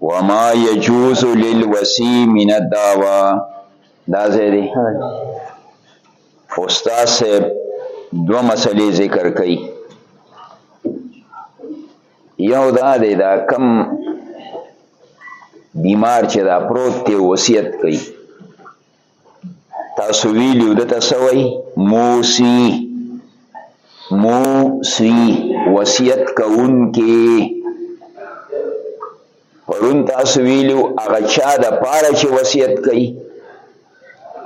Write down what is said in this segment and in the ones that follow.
وما يجوز للوسي من الدعوه دا ځای دی استاد صاحب دوه مسلې ذکر کړي یو دا دی دا کم بیمار چې دا پروت دی وصیت کوي تاسو ویلیو دته سوی موسی موسی وصیت کون کی پرون تاسو ویلیو هغه چا د پاره چې وصیت کوي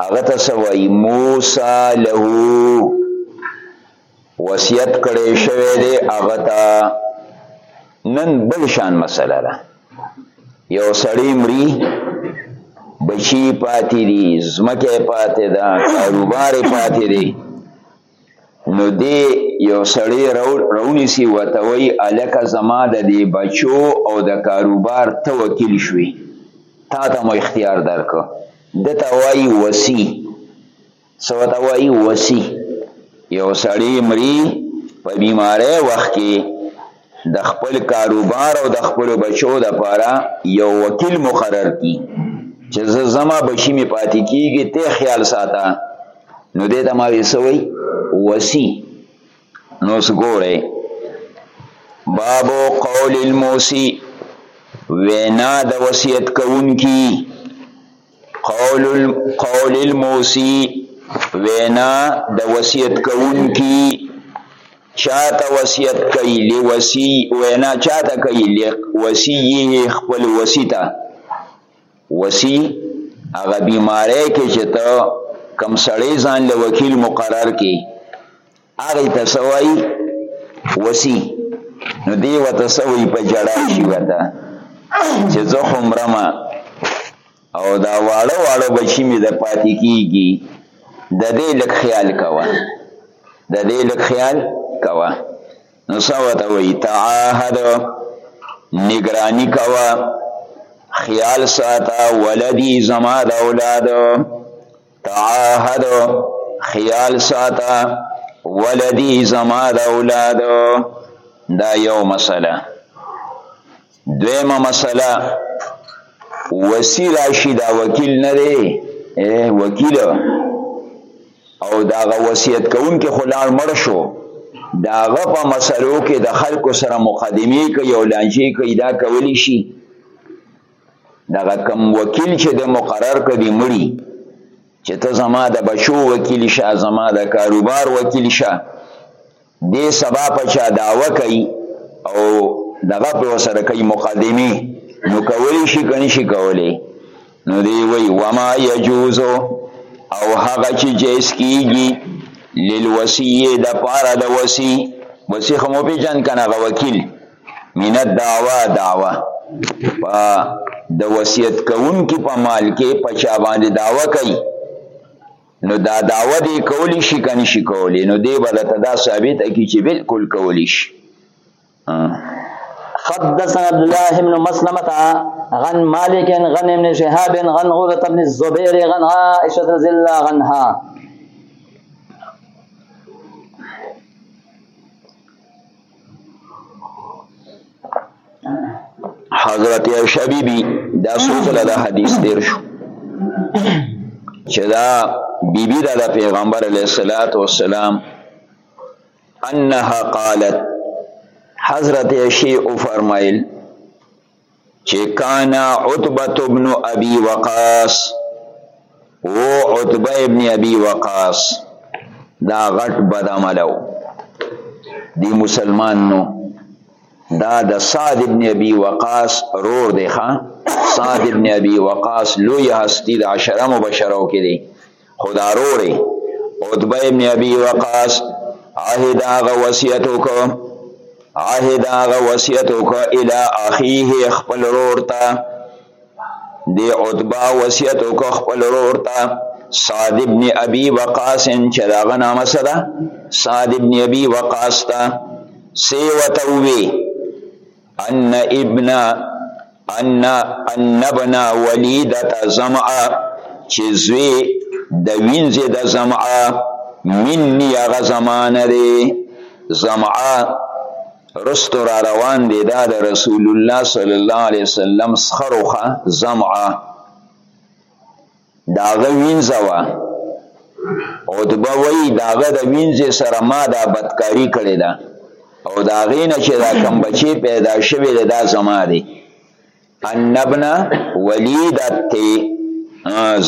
هغه ته سوی موسی له وصیت کړي شوی دی هغه ته نن بل شان مسله ده یو سړی مري بچی پاتې دي زمکه پاتې ده کاروبار پاتې دي نو دی یو سړی رونی سی وتوی الکه زما د دی بچو او د کاروبار ته وکیل شوی تا ته مو اختیار درکو دته وای وسی څه ورته وایي وسي یو سړی مري په بیمارۍ وخت کې د خپل کاروبار او د خپل بچو د پاره یو وکیل مقرر کی چې زه زما بچی می پاتې کیږي ته خیال ساته نو دې ته ما وسوي وسی نو سګوره بابو قول الموسی وینا د وصیت کوونکی قول قول الموسی وینا د وصیت کوونکی چاته وصیت کوي لوسی وینا چاته کوي لوسیه خپل وسیته وسی هغه بیماری کې چې ته کم سړی ځان له وکیل مقرر کې هغه ته سوای وسی نو دی وته سوی په جړا شي وته چې زه خو مرمه او دا واړه واړه بچی مې د پاتې کیږي د دې لک خیال کوه د دې لک خیال کوه نو سوته وی تعاهد نگرانی کوه خیال ساته ولدی زما د اولاد تعاهد خیال ساته ولدی زما د اولاد دا یو مسله دویمه مسله وسی راشي دا وکیل نه دی وکیل او داغه وصیت کوون کې خلال مړ شو داغه په مسلو کې د خلکو سره مقدمه کوي او لانجې کوي دا کولی شي دغه کم وکیل چې د مقرر کدي مړي چې ته زما د بچو وکیل شه زما د کاروبار وکیل شه دې سبا په چا داوا کوي او دغه په سره کوي مقدمه نو کولی شي کني شي کولی نو دی وی وما يجوز او هغه چې جیس کیږي للوصیه د پاره د وصی وصی خمو پیجن کنه غ وکیل من الدعوا دعوا په د وصیت کوونکي په مال کې په چا باندې دعوا کوي نو دا دعوا دی کولی شي کني شي کولی نو دی بل ته دا ثابت کی چې بالکل کولی شي حدثنا عبد الله بن مسلمة عن مالك عن ابن شهاب عن عروة بن الزبير عن عائشة رضي الله عنها حضرت عائشہ بی بی دا سوزله دا حدیث تیر شو چې دا بی بی دا, دا پیغمبر علیه الصلاۃ والسلام انها قالت حضرت عائشہ او فرمایل چې کان عتبه ابن ابي وقاص و عتبه ابن ابي وقاص دا غټ بد عملو دی مسلمان نو دا د سعد ابن ابي وقاص رور دی ښا سعد ابن ابي وقاص لوی هستی د عشره مبشرو کې دی خدا روړي عتبه ابن ابي وقاص عهد هغه وصیت وکړ عهد هغه وصیت وکړ الی اخیه خپل رور ته دی عتبه وصیت وکړ خپل رور ته سعد ابن ابي وقاص چې داغه نامه سره سعد ابن ابي وقاص ته سی وتوي ان ابن ان ان ابن ولیدت زمعه چې زوی د وینځې د زمعه منی هغه زمانه دی زمعه رستو را روان دی دا د رسول الله صلی الله علیه وسلم سخروخه زمعه دا غه وینځه وه عتبه وی دا غه د وینځه سره ما دا بدکاری کړی دا او دا غینه چې دا کم بچی پیدا شوی دا زما دی ان ابن ولیدت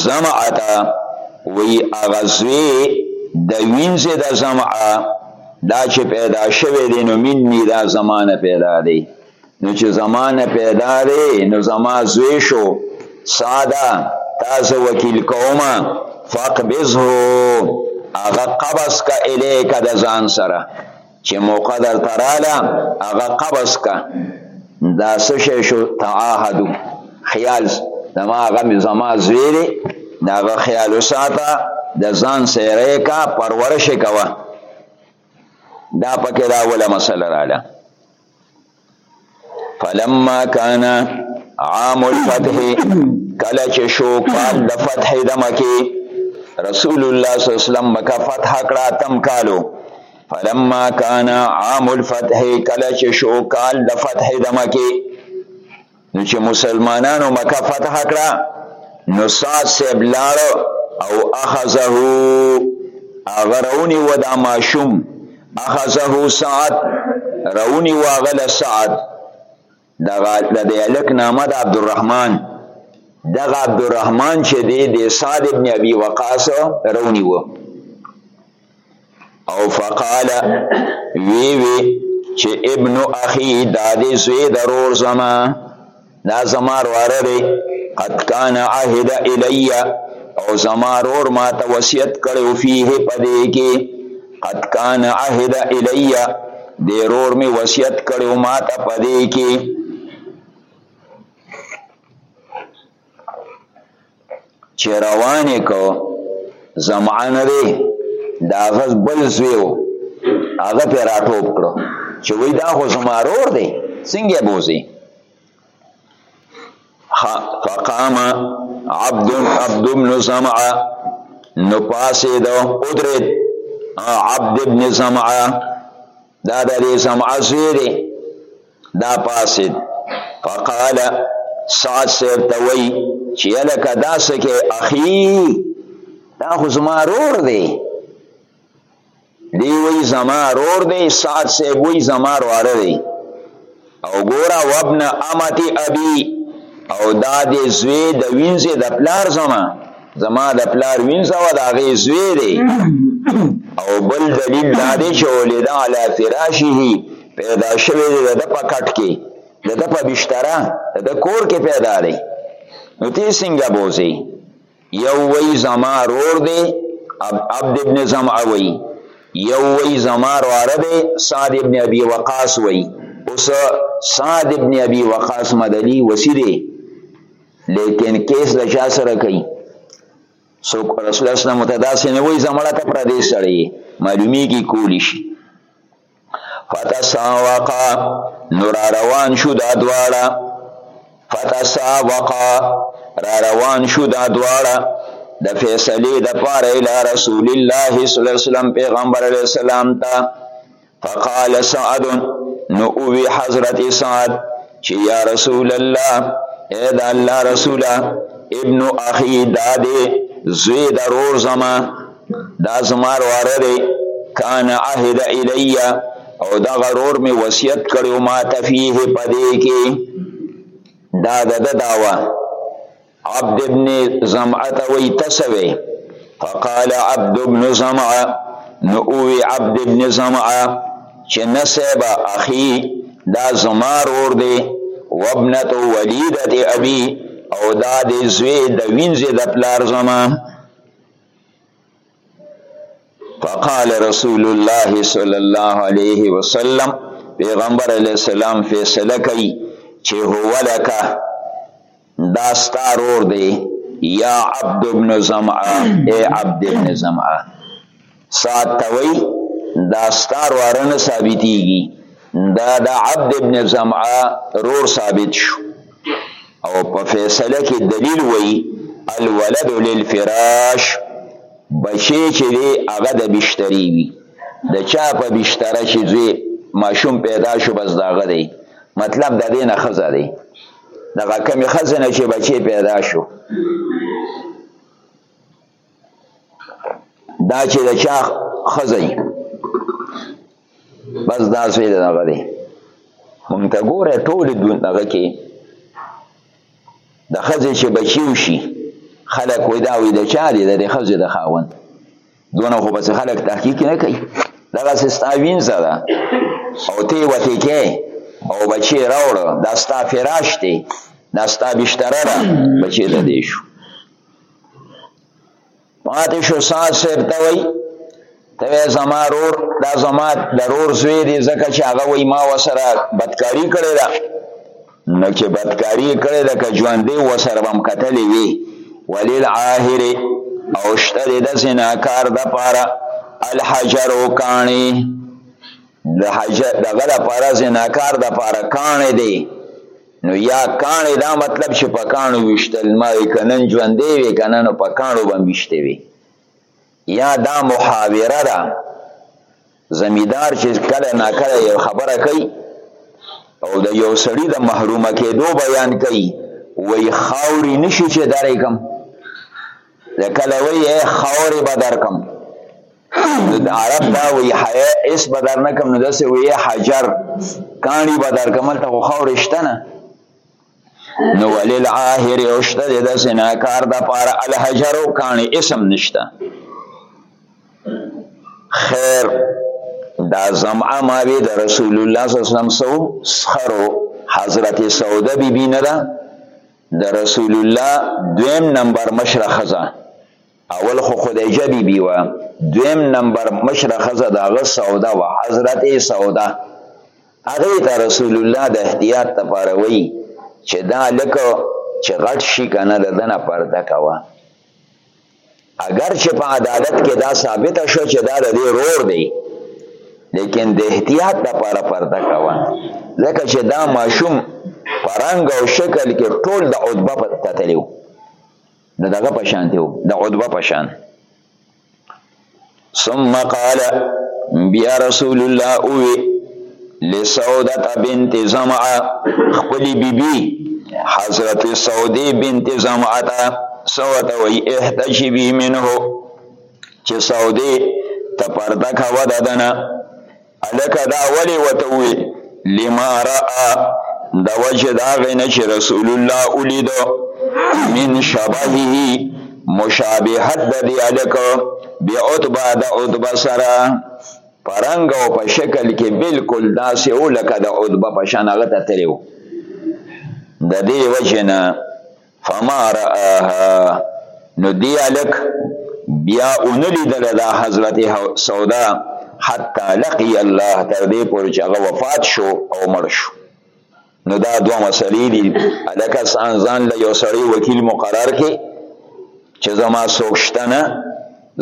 زمعتا وی اغزوی د وینځه د زمعه دا چې پیدا شوی دی نو منی دا زمانه پیدا دی نو چې زمانه پیدا دی نو زما زوی شو ساده تاسو وکیل کوما فقبضه هغه قبض کا الیک د ځان سره چې موقع در تراله هغه قبض کا دا سشه شو تعاهدو خیال زما هغه زما زوی دی دا هغه خیال وساته د ځان سره کا پرورش کوه دا پکې دا ولا مسله رااله فلما کان عام الفتح کله چې شو کال د فتح د مکه رسول الله صلی الله علیه وسلم مکه فتح کړه تم کالو فلما کان عام الفتح کله چې شو کال د فتح د مکه نو چې مسلمانانو مکه فتح کړه نو سعد صاحب لاړ او اخذه هغه راونی و دا ماشوم اخذه سعد راونی و هغه له سعد دغه د هلک نامه د عبدالرحمن دغه عبدالرحمن چې دی د سعد ابن ابي وقاص راونی و او فقال وی وی چې ابن اخي دا دې زوی ضرور زما دا زما واره دی قد کان عهد الی او زما رور ما ته وصیت کړو فيه پدې کې قد کان عهد الی دې رور می وصیت کړو ما ته پدې کې چې روانې کو زمعه نه دی د هغه بل زوی و هغه پې راټوپ کړو چې وایي دا خو زما رور دی څنګه بوځي فقام عبد عبد بن زمعه نو پاسې دو ادرید عبد بن زمعه دا د دې سمعه زوی دی دا پاسد فقال سعد صاحب ته وایي چې هلکه داسې کې اخي دا خو زما رور دی دی وایي زما رور دی سعد صاحب وایي زما رواره دی او ګورا وابن امتی ابي او دا دې زوی د وینځه د پلار زما زما د پلار وینځه و دا غي زوی دی او بل دلیل دا دی چې ولید علی فراشه پیدا شوی دی د پکټ کې د په بشتره د کور کې پیدا دی نو تی څنګه بوزي یو وی زما رور دی عبد ابن زمعه وی یو وی زما رور دی سعد ابن ابي وقاص وی اوس سعد ابن ابي وقاص مدلی وسی دی لیکن کیس د چا سره کوي سو رسول الله صلی الله علیه وسلم ته داسې نه وای زمړه کپره دې سړی معلومیږي کولی شي فتساوقا نو را روان شو دا دواړه فتساوقا را روان شو دا دواړه د فیصلې د پاره اله رسول الله صلی الله علیه وسلم پیغمبر علیه السلام ته فقال سعد نو اوی حضرت سعد چې یا رسول الله اے دا الله رسوله ابن اخی داده زوی درور زما دا زما واره دی کان عهد الی او دا غرور می وصیت کړو ما تفیه پدې کې دا د داوا عبد ابن زمعه ته وی تسوي فقال عبد ابن زمعه نو اوی عبد ابن زمعه چې نسبه اخی دا زما رور دی وابنته ولیدت ابي او دا د زوی د وینځې د پلار زما فقال رسول الله صلی الله علیه وسلم پیغمبر علیه السلام فیصله کوي چې هو لک دا ستارور دی یا عبد ابن زمعه ای عبد ابن زمعه ساتوي دا ستار وارنه ثابتيږي دا د عبد ابن زمعه رور ثابت شو او په فیصله کې دلیل وای الولد للفراش بچی چې دی هغه د بشتری وي د چا په بشتره چې زوی ماشوم پیدا شو بس داغه دی مطلب د دې نه خزه دی دغه کمی خزه نه چې بچی پیدا شو دا چې د چا خزي بس دا سوی د هغه دی مونږ ته ګوره ټول دون هغه کې د خزې چې بچیو شي خلک وې دا وې د چا دی د خزې د خاوند دونه خو بس خلک تحقیق نه کوي دغه سستاوین زده او تی وتی کې او بچی راوړ دا ستا فراش دی دا ستا بشتره ده بچی ته دی شو پاتې شو سات سیر ته وای ته زما رور دا زما ضرور زوی دی ځکه چې هغه وای ما وسره بدکاری کړی دا نو چې بدکاری کړی دا که ژوندې وسره بم قتلې وی ولیل عاهر او شتر د زناکار د پاره الحجر او کانی د حجر دغه د پاره زناکار د پاره کانی دی نو یا کاڼې دا مطلب چې په کاڼو ویشتل ما وی که نن ژوندی وی که نه نو په کاڼو به ویشتې وي یا دا محاوره ده زمیدار چې کله ناکله یو خبره کوي او د یو سړي د محرومه کېدو بیان کوي وی خاورې نشي چې درې کم کله وی خاورې به درکم عرب دا وی حیا اس بدر نه کوم نو داسې وی حجر کانی بدر کمل ته خو رښتنه نو ولل عاهر اوشته د سنا کار د پار الحجر کانی اسم نشته خیر دا زمعه ماوی د رسول الله صلی الله علیه وسلم سو سخرو حضرت سوده بی بی نه ده د رسول الله دویم نمبر مشره خزه اول خو خدیجه بی بی وه دویم نمبر مشره خزه داغه سودا وه حضرت سودا هغه ته رسول الله د احتیاط لپاره وی چې دا لکه چې غټ شي کنه د دنه پرده کوا اگر چې په عدالت کې دا ثابت شو چې دا د رور دی لیکن د احتیاط لپاره پرده کوا ځکه چې دا ماشوم پرنګ او شکل کې ټول د عتبه په تتلیو د دغه په شان دی د عتبه په شان ثم قال بیا رسول الله او لسودت بنت زمعه خپل بیبي بی حضرت سودی بنت زمعه تا سوته وی احتجبی منه چې سودی ته پرده کوا ددنه الکه دا ولی وته وی لما را د وجه دا غینه چې رسول الله اولید من شبهه مشابهت د دی الک بی عتبه د عتبه سره پرنګ او په شکل کې بالکل داسې او لکه د عتبه په شان هغه ته تلو د دې وجه نه فما رآها نو دی الک بیا اونلی دل دا حضرت سودا حتی لقی الله تر دې پورې چې هغه وفات شو او مړ شو نو دا دوه مسلې دي الک ځان ځان له یو سړی وکیل مقرر کې چې زما سوکشتنه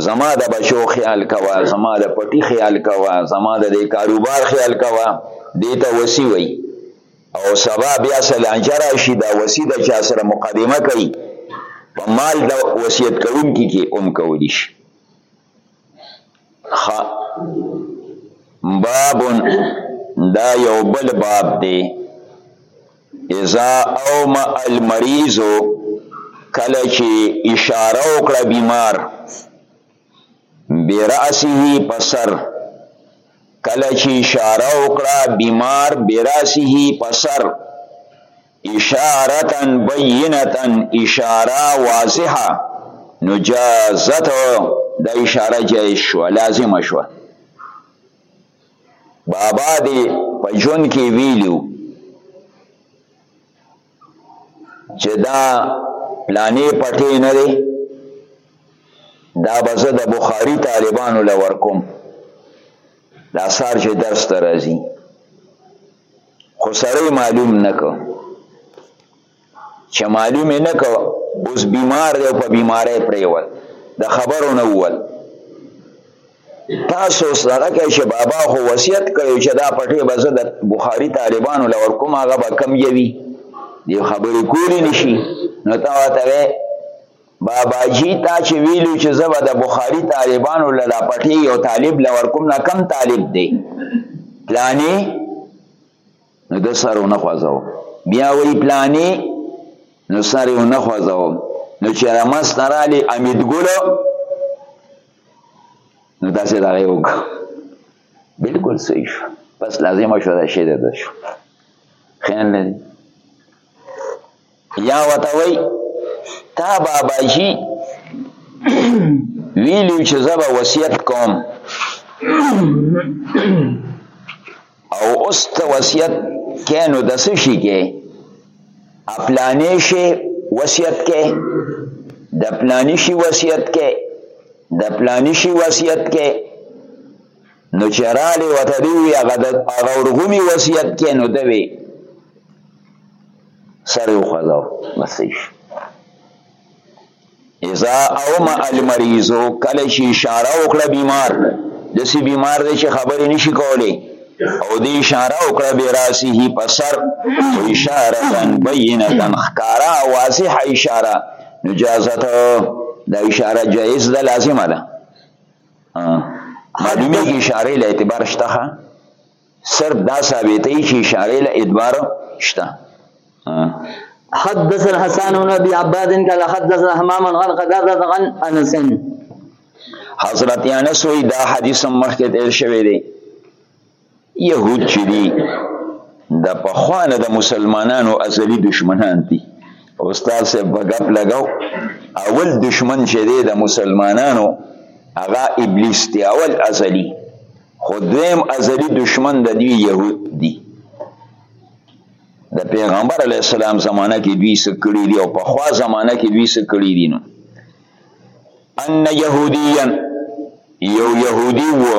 زما د بچو خیال کوا زما د پټي خیال کوا زما د کاروبار خیال کوا دې ته وسی وي او سبا بیا سلانچه راشي دا وصي د چا سره مقدمه کوي په مال د وصیت کوونکي کې هم کولی شي باب دا یو بل باب دی اذا اوم المریض کله چې اشاره وکړه بیمار براسه په سر کله چې اشاره وکړه بیمار براسه په سر اشارتا بینتا اشاره واضحه نو جازت د اشاره جایز شو لازم شو بابا دی په جون کې ویلو چې دا پلانې پټې نه دی دا به زه د بخاري طالبانو له ورکوم دا سار چې درس ته راځي خو سړی معلوم نه کو چې معلوم نه کو اوس بیمار دی او په بیمارۍ پریوت د خبرو نه ووت تاسو اوس دغه کوي چې بابا خو وصیت کړی چې دا پټې به زه د بخاري طالبانو له ورکوم هغه به کم یوي دې خبرې کولی نشي نو تا ورته وی بابا جی تا چې ویلو چې زه به د بخاري طالبانو له دا پټې یو طالب له ورکوم نه کم طالب دی پلانې نو د سر ونه خوځو بیا وی پلانی نو سر ونه خوځو نو چې رمس ترالی امید ګلو نو داسې دغه یو بالکل صحیح شو بس لازم شو دا شی ده شو خیال لري یا وته وای تا بابا جی ویلو چې زبا وصیت کوم او اوس ته وصیت کینو د څه شي کې خپلانې شي وصیت کې د خپلانې شي وصیت کې د خپلانې شي وصیت کې نو چې راغلی ورته دوی وویل هغه د هغه ورغومي وصیت کې نو ده وی سر یې وخوځاو بس صحیح شو اذا اومع المریض کله چې اشاره وکړه بیمار دسی بیمار دی چې خبرې نشي کولی او دی اشاره وکړه براسه په سر اشاره بینه ښکارا واضح اشاره نجازت دا اشاره جائز ده لازمه ده معلومیږي اشاره له اعتبار شته صرف دا ثابتې چې اشاره له اعتبار شته حدثنا حسان بن ابي عباد قال حدثنا حمام عن قتاده عن انس حضرت انس وی دا حدیث مخکې تیر شوی دی يهود چې دي د پخوانه د مسلمانانو ازلي دشمنان دي استاد صاحب په ګپ لګاو اول دشمن چې دی د مسلمانانو هغه ابلیس دی اول ازلی خو دویم ازلی دشمن د دوی یهود دی د پیغمبر علی السلام زمانہ کې دوی څه کړی دی او په خوا زمانہ کې دوی څه کړی دی نو ان يهوديا یو يهودي وو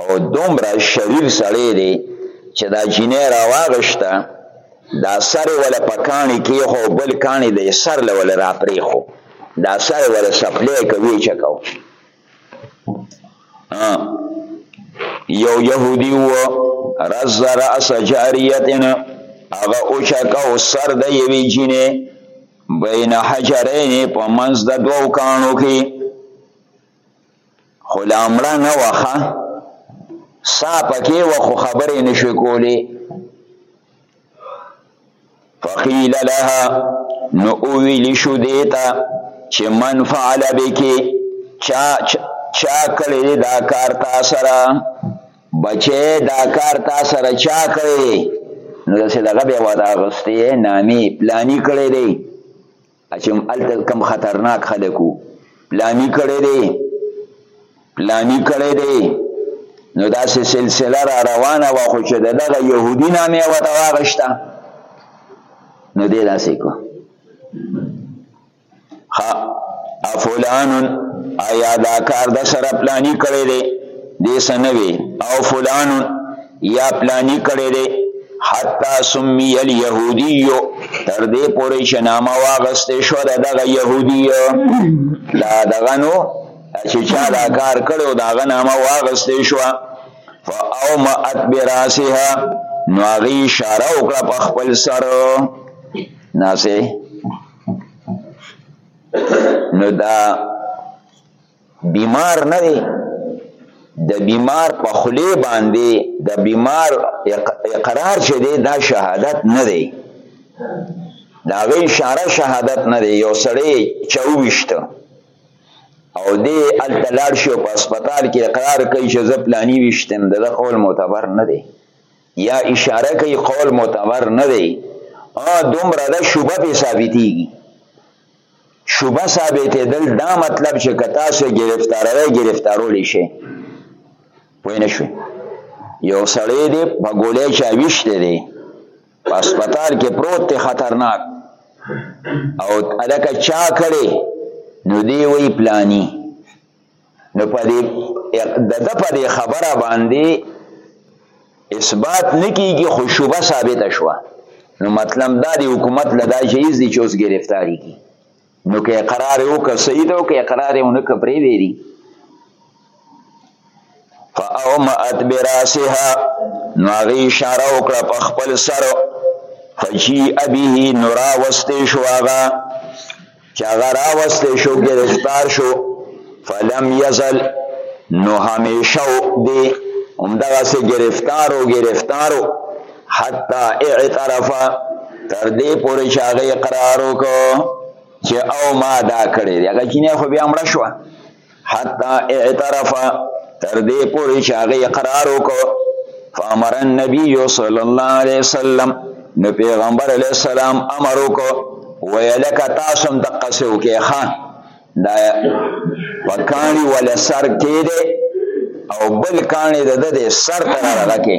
او دومره شریر سړی دی چې دا جینۍ راواغشته دا سر ولا په کاڼي کې خو بل کاڼي د سر له ولا را پرې خو دا سر ولا سپلې کوي چکاو یو يهودي و رزر اس جاریتن هغه او چکاو سر د یوی جینې بین حجرین په منځ د دوو کانو کې خو لا مړه نه وه ښه سا پکې وه خو خبرې نه شوې کولې فقیل لها نو اوویلی شو دیتا چې من فعل بکی چا چا کړی دا کار تا سره بچې دا کار تا سره چا کړی نو داسې دغه بیا ودا غستې نامې پلانی کړی دی چې هلته کم خطرناک خلک وو پلاني کړی دی پلاني کړی دی نو داسې سلسله را روانه وه خو چې د دغه یهودي نامې ورته واغشته نو دی داسې کو ها افلان ایا دا کار د سره پلاني کړی دی دې سنوي او فلان یا پلانی کړی دی حتی سمی الیهودیو تر دې پورې چې نامه واغستې شو د دغه یهودي دا دغه نو چې چا دا کار کړو دا غ نامه واغستې شو فاومأت براسها نو هغه اشاره وکړه په خپل سر ناسه نو دا بیمار نه دی د بیمار په خلی باندې د بیمار اقرار چې دی دا شهادت نه دی دا غي اشاره شهادت نه دی یو سړی چويشت او دې التلار شو په هسپتال کې اقرار کوي چې زه پلاني وشتم د قول معتبر نه دی یا اشاره کوي قول معتبر نه دی ا دومره د شوبه ثابتيږي شوبه ثابتېدل دا مطلب چې که تاسو ګرفتاروئ ګرفتارولی شئ پوه نه شوئ یو سړی دی په ګولۍ چا ویشتی دی په هسپتال کې پروت دی خطرناک او هلکه چا کړی نو دی وایي پلانی نو په دې د د په دې خبره باندې اثبات نکیږي خو شوبه ثابت شوه نو مطلب دا دی حکومت لدا جایز دی چې اوس گرفتاری کی نو که اقرار یو که صحیح ده او که اقرار یو نه که پرې ویری فاومأت براسها نو هغه اشاره وکړه په خپل سر فجیع به نورا واستې شو هغه چې هغه راوستې شو ګرفتار شو فلم یزل نو همیشه دی همدغه سه گرفتار او گرفتار حتا اعترفا تر دې پورې چې هغه اقرار وکړ چې او ما دا کړی دی هغه کینه خو بیا مړ شو حتا اعترف تر دې پورې چې هغه اقرار وکړ فامر النبي صلی الله علیه وسلم نو پیغمبر علیه السلام امر وکړ ویلک تاسو هم تقسو کې ښا دا وکانی ول سر کې دې او بل کانی د دې سر تر راکې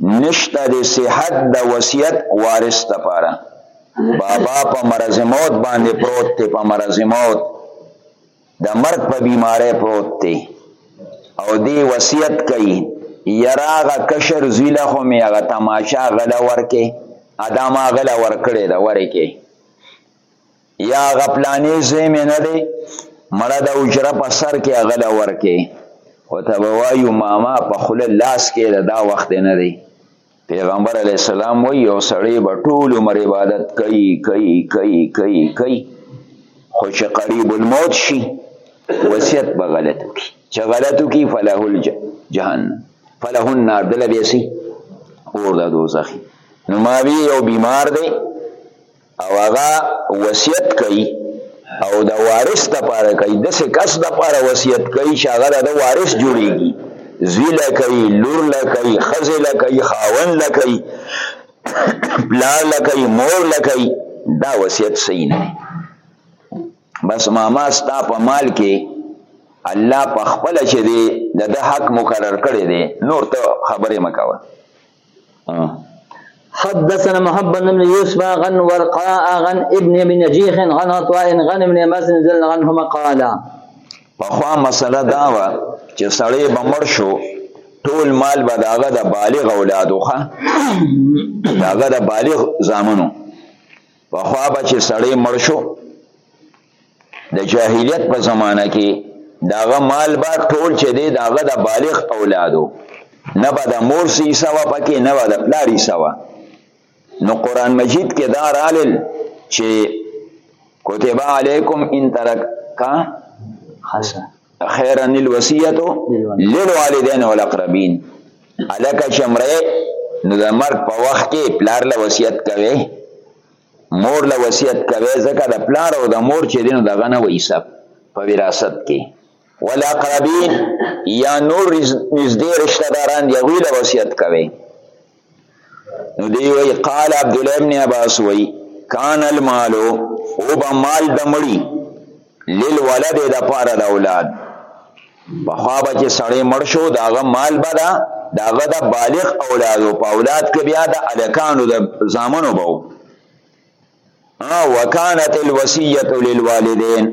نشته د صحت د وصیت وارث لپاره بابا په مرز موت باندې پروت دی په مرز موت د مرګ په بیماری پروت دی او دی وصیت کوي یراغه کشر زویله خو می هغه تماشا غله ورکه ادمه غله ورکړی دا ورکه یا غپلانی زوی مې نه دی مړه د اجره په سر کې غلا ورکې او ته وایو ماما په خله لاس کې دا وخت نه دی پیغمبر علی السلام وی یو سړی به ټول عمر عبادت کوي کوي کوي کوي کوي خو چې قریب الموت شي وصیت به غلط وکړي چې غلط وکړي فله الجهنم فله النار دله به سي اور د دوزخ نو ما وی یو بیمار دی او هغه وصیت کوي او د وارث لپاره کوي داسې کس لپاره وصیت کوي چې هغه د وارث جوړیږي زوی له کوي لور له کوي ښځې له کوي خاوند له کوي پلار له کوي مور له کوي دا وصیت صحیح نه دی بس ماما ستا په مال کې الله په خپل چې دی د حق مقرر کړی دی نور ته خبرې مکوه حدثنا محمد بن يوسف غن ورقاء غن ابن ابن نجيح غن عطاء غن ابن مسن زل عنهما قال پخوا مسله دا و چې سړی به مړ شو ټول مال به داغه د بالغ اولادو ښه داغه د بالغ زامنو پخوا به چې سړی مړ شو د جاهلیت په زمانه کې داغه مال با ټول چې دی داغه د بالغ اولادو نه به د مور سی سوا پکې نه به د پلار سوا نو قران مجید کې دا رالل چې کتب علیکم ان ترک کا خاصه خیرا الوصیت للوالدین والاقربین الک شمره نو د مرګ په وخت کې پلار له وصیت کوي مور له وصیت کوي ځکه د پلار او د مور چې دینو دغه نه ویسه په وراثت کې ولاقربین یا نور نږدې رشتہ داران دی ویله وصیت کوي نو دی وی قال عبد الله ابن عباس وی کان المال او بمال دمړي للولد د پاره د اولاد پخوا به چې سړی مړ شو د هغه مال به ده د هغه د بالغ اولاد او په اولاد کې بیا د الکانو د زامنو به وو وکانت الوصیه للوالدین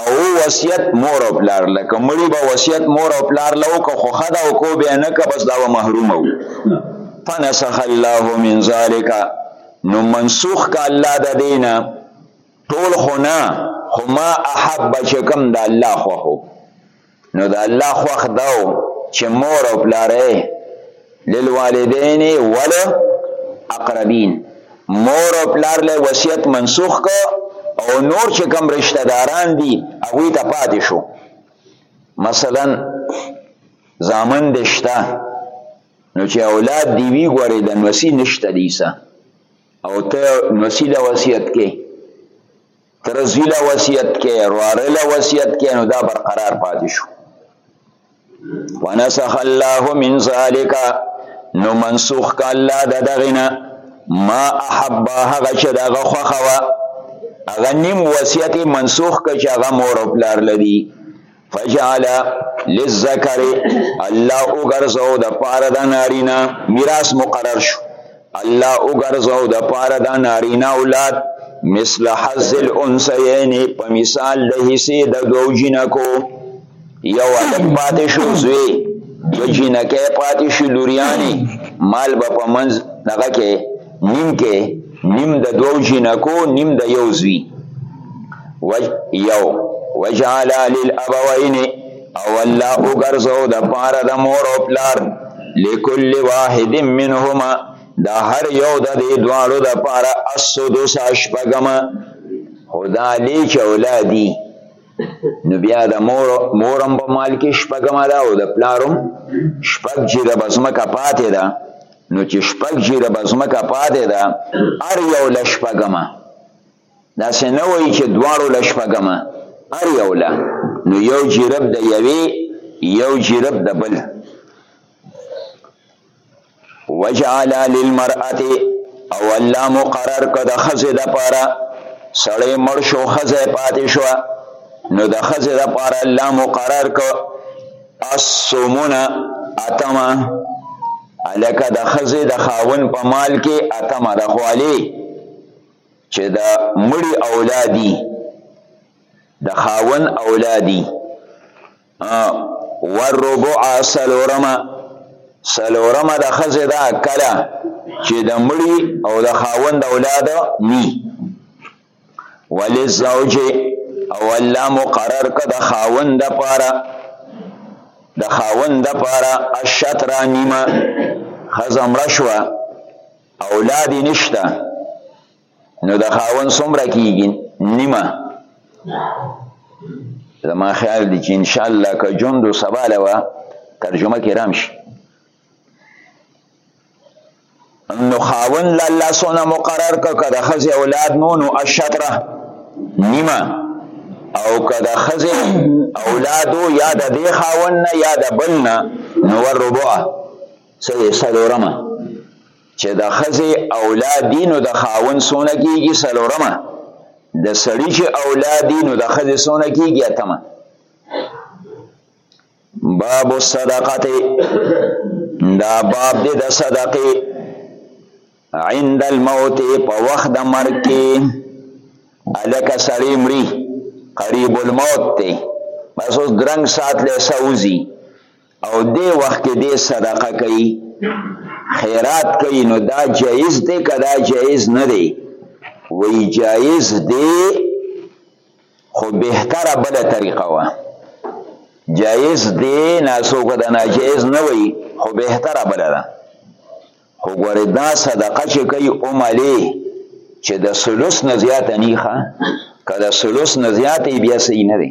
او وصیت مور او پلار لکه مړی به وصیت مور او پلار لو که خو خدا او کو به نه که بس دا محروم وو فنسخ الله من ذالک نو منسوخ کا الله د دینه ټول خو نه خو ما احب چې کوم د الله خوښو نو د الله خوښ داو چې مور او پلارې للوالدین ول اقربین مور او پلار له وصیت منسوخ کو او نور چې کوم رشتہ داران دي هغه ته پاتې شو مثلا زامن دشته نو چې اولاد دی وی غوري د نوسی نشته دیسه او ته نسیله وصیت کې ترزیله وصیت کې رواریله وصیت کې نو دا برقرار پاتې شو ونسخ الله من ذالک نو منسوخ ک الله د دغنه ما احب هغه چې دغه خوخه وا هغه نیم وصیت منسوخ ک چې هغه مور او پلار لري فجعل للذکر الله وګرځو د پاره د نارینا میراث مقرر شو الله وګرځو د پاره د نارینا اولاد مثل حظ الانثیین په مثال د حصے د دوه جنکو یو الک پاتې شو زوی د جنکه پاتې شو لوریانی مال به په منځ دغه کې نیم کې نیم د دوو جنکو نیم د یو زوی وج یو وجعل للابوین او الله وګرځو د پاره د مور او پلار لكل واحد منهما دا هر یو د دې دواړو د پاره اسدس اشپغم خدا لی چې اولادي نو بیا د مور مورم په مال کې شپږم ده او د پلارم شپږ چې د بسمکه پاتې ده نو چې شپږ جیره به ځمکه پاتې ده هر یو له شپږمه داسې نه وایي چې دواړو له شپږمه هر یو له نو یو جیرب د یوې یو جیرب د بل وجعل للمرأة او الله مقرر که د ښځې دپاره سړی مړ شو ښځی پاتې شوه نو د ښځې دپاره الله مقرر که السمن اتمه الکه د خزه د خاون په مال کې اتمه د خوالی چې د مړي اولادي د خاون اولادي والربع سلورما سلورما د خزه دا کله چې د مړي او د خاوند اولاد ني وللزوج او الله مقرر کړ د خاوند د پاره د خاوند د پاره الشطر نیمه خزم رشوا اولاد نشته نو د خاوند څومره کیږي نیمه زما خیال دی چې ان شاء الله که جون دو سبا لوا ترجمه کې رام شي نو خاون له الله سونه مقرر ک کده خزه اولاد نو نو الشطره نیمه او کده خزه اولادو یا د دې خاون نه یا د بل نه نو ربع سې سلورمه چې د خزه اولاد دینو د خاون سونه کیږي سلورمه د سړی چې اولاد دینو د خزه سونه کیږي اتمه باب الصدقه دا باب دې د صدقې عند الموت په وخت د مرګ کې الک سړی مړي قریب الموت ته بس اوس درنګ سات له سوزي او دې وخت کې دې صدقه کوي خیرات کوي نو دا جایز دی کدا جایز نه دی وی جایز دی خو بهتره بل طریقه وا جایز دی ناسو کو د ناجیز نه وي خو بهتره بل ده خو ګوره دا صدقه چې کوي او مالی چې د سلوس نه زیاته نیخه که د سلوس نه زیاته بیا صحیح نه دی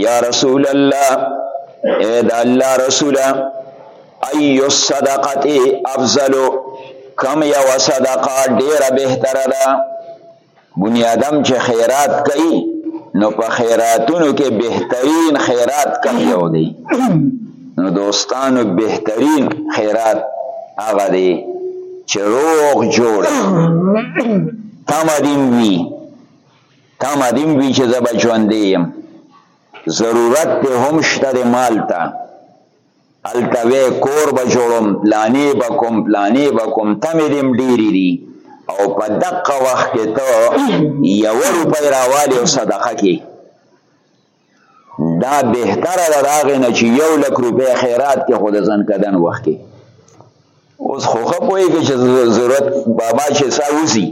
یا رسول الله اے دا الله رسول ای الصدقه افضل کم یا صدقه ډیره بهتره ده بنی آدم چې خیرات کوي نو په خیراتونو کې بهترین خیرات کم یو دی نو دوستانو بهترین خیرات هغه دی چې روغ جوړ تمدین وي تم دیم وی چې زه به ژوندی یم ضرورت ته هم شته د مال ته هلته وی کور به جوړوم پلانې به کوم پلانې به کوم تمې دیم ډېرې دي او په دقه وخت کې ته یوه روپۍ راوالې او صدقه کې دا بهتره ده راغې نه چې یو لک روپۍ خیرات کې خو د ځن کدن وخت کې اوس خو ښه پوهېږي چې ضرورت بابا چې سا وځي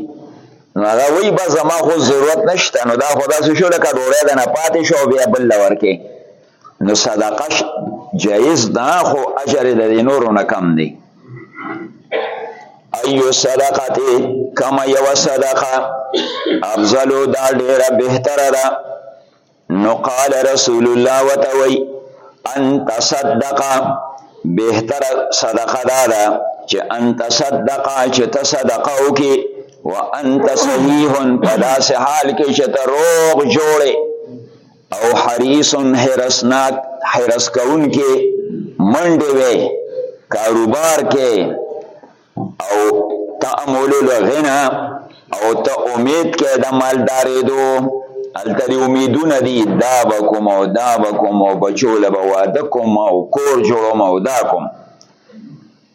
نو هغه وایي بس زما خو ضرورت نشته نو دا خو داسې شو لکه ډوډۍ د نه پاتې شو بیا بل له ورکې نو صدقه جایز ده خو اجر د دې نورو نه کم دی ایو صدقه کما یو صدقه افضل دا ډیره بهتره ده نو قال رسول الله وتوي ان تصدق بهتر صدقه دادا چې ان تصدق چې ته صدقه وکي وانت صحیح پداس حال کې چې ته روغ جوړې او حریص حرسناک حرس کون کې منډې وې کاروبار کې او تامل الغنا او ته امید کې د مالدارې دو التری امیدون دی دا بکم او دا بکم او بچو لبا واده کوم او کور جوړوم او دا کوم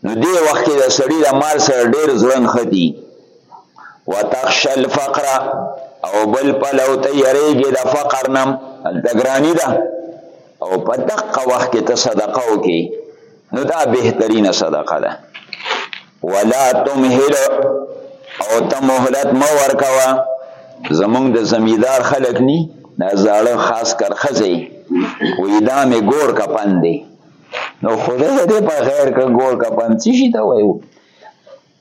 نو دی وخت کې د سړی د مال سره ډیر ځوان ختی وتخشى الفقر او بل پلو ته یریږي د فقر نم د ګرانی ده او په دقه وخت کې ته صدقه وکي نو دا بهترینه صدقه ده ولا تمهل او ته مهلت مو ورکوا زمونږ د زمیدار خلک ني دا زاړه خاص کر خزي وې دا مې ګور کپن دی نو خدای دې په خیر کې ګور کپن څه شي ته وایو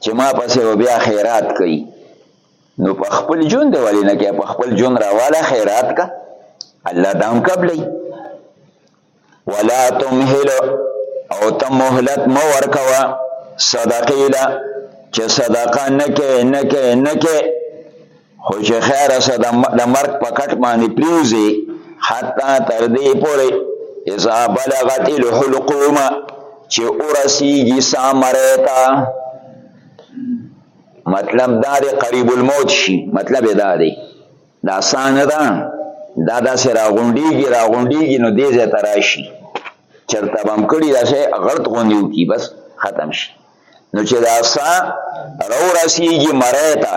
چې ما پسې بیا خیرات کوي نو په خپل جون دی ولې نه کې په خپل جون راواله خیرات کا الله دام قبلې ولا تمهل او ته مهلت مو ورکوا صدقې له چې صدقه نه کې نه کې نه کې خو چې خیر سره د مرګ په کټ باندې پریوزي حتی تر دې پورې اذا بلغت الحلقوم چې ورسیږي سامره ته مطلب دا دی قریب الموت شي مطلب دا دی دا سانه ده دا داسې راغونډېږي راغونډېږي نو دې ځای ته راشي چېرته به هم کړي داسې غړت غوندې وکړي بس ختم شي نو چې دا سا راورسېږي مری ته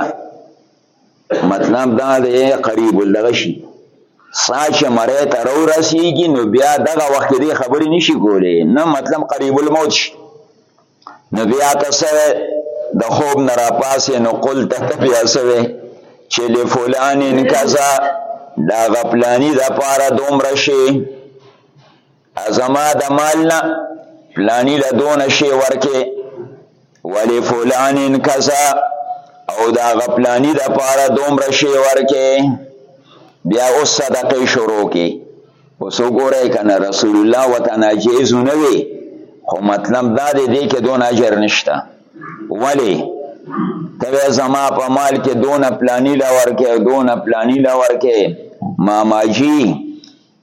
مطلب دا دی قریب الدغه شي سا چې مری ته راورسېږي نو بیا دغه وخت دې خبرې نشي کولی نه مطلب قریب الموت شي نو بیا ته سره د خوب نه راپاسې نو قل ته ته بیا سوې چې لفلان ان کذا دا غپلانی د پاره دومره شي ازما د مال نه پلانی له دون شي ورکه ولی فلان ان کذا او دا غپلانی د پاره دومره شي ورکه بیا اوس صدقه شروع کی اوس وګورئ که نه رسول الله ورته ناجیز نه وي خو مطلب دا دی دی کې دونه اجر نشته ولې ته زما په مال کې دونه پلانی لا ورکې دونه پلانی لا ورکې ماماجي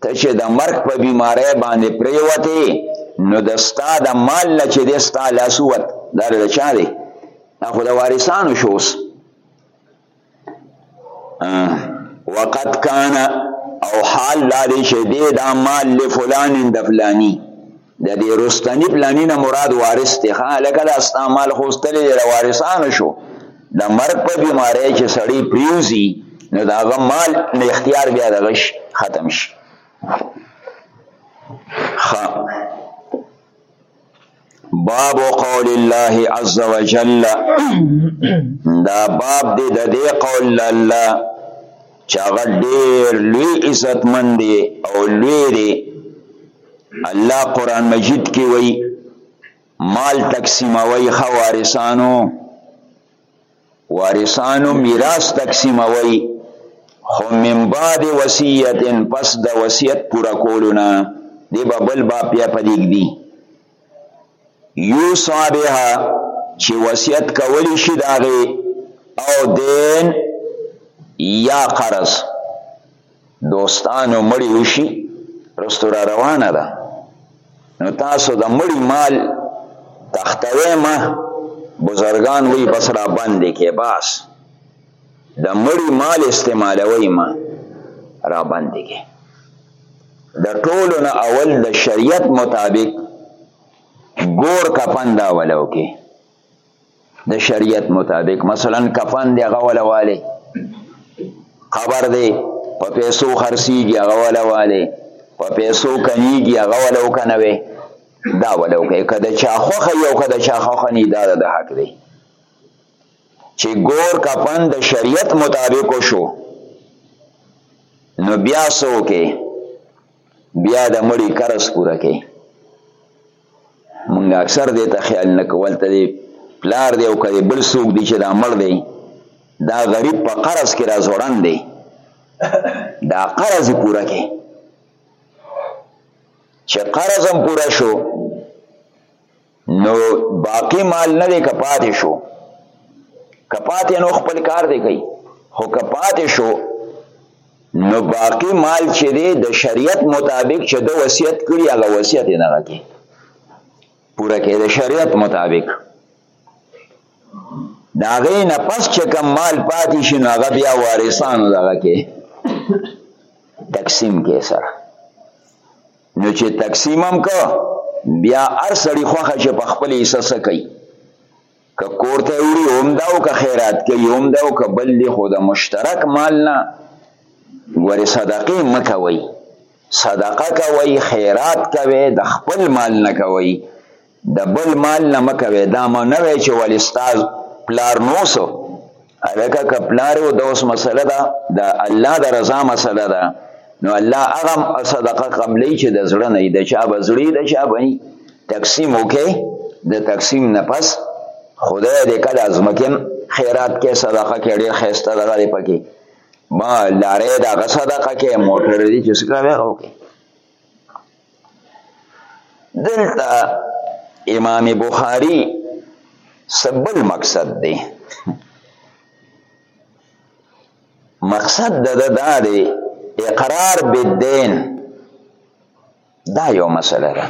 ته چې د مرګ په بیماری باندې پریوتې نو د ستا د مال نه چې دی ستا لاسوت دا د چا دی دا خو د وارثانو شوس وقد کان او حال دا دی چې دی دا مال لفلان د فلانی د دې رستنی پلانی نه مراد وارث دی ها لکه دا ستا مال خوستلې د وارثانو شو د مرګ په بیماری چې سړی پریوزی نو دا غ مال نه اختیار بیا د غش ختم شي خ باب قول الله عز وجل دا باب دې د دې قول الله چې هغه ډېر لوی عزتمن دی او لوی دی الله قرآن مجید کې وایي مال تقسیموي خوارسانو وارثانو میراث تقسیموي خو من بعد وصیت پس د وصیت پورا کولو نه دی به بل باب بیا په دې ږدي یوصا بها چې وصیت کولی شي د هغې او دین یا قرض دوستانو مړی وشي رستو را روانه ده نو تاسو د مړی مال تختوي ما بزرگان وی بس را باندې کې باس د مړی مال استعمالوي ما را باندې کې د ټولو نه اول د شریعت مطابق ګور کفن دا ولو کې د شریعت مطابق مثلا کفن دی هغه ولواله قبر دی په پیسو خرڅیږي هغه ولواله په پیسو کنیږي هغه ولو کنه وي دا ولو کې کده چا خوخه یو کده چا خوخه نه دا د حق دی چې ګور کفن د شریعت مطابق شو نو بیا سو کې بیا د مړی قرض پوره کې مونږ اکثر دې ته خیال نه کول ته دې پلار دی او کله بل څوک دی چې دا مړ دی دا غریب په قرض کې را زوړن دی دا قرض پوره کې چې قرض هم پوره شو نو باقی مال نه دی کپاتې شو کپاتې نو خپل کار دی کوي خو کپاتې شو نو باقی مال چې دی د شریعت مطابق چې د وصیت کړي هغه وصیت نه راکې پوره کې د شریعت مطابق دا غي نه پس چې کم مال پاتې شي نو هغه بیا وارثان لغه کې تقسیم کې سره نو چې تقسیمم کو بیا ار سړی خوخه چې په خپل حصہ سکی که کور ته وړي هم دا او که خیرات کوي هم دا او که بل دی خو د مشترک مال نه ګورې صدقې مه کوئ صدقه کوئ خیرات کوئ د خپل مال نه کوئ د بل مال نه مه کوئ دا مه نه وایي چې ولې ستا پلار نوسو الکه کپلار او د اوس مسله ده د الله د رضا مسله ده نو الله هغه صدقه قبلې چې د زړه نه د چا بزړې د چا بني تقسیم وکې د تقسیم نه پس خدای دې کله ازمکم خیرات کې صدقه کې ډېر خیسته دغه پکې ما لارې دا صدقه کې موټر دې چې څه کوي او کې دلته امام بخاری سبل مقصد دی مقصد د دا دی اقرار بالدین دا یو مسله ده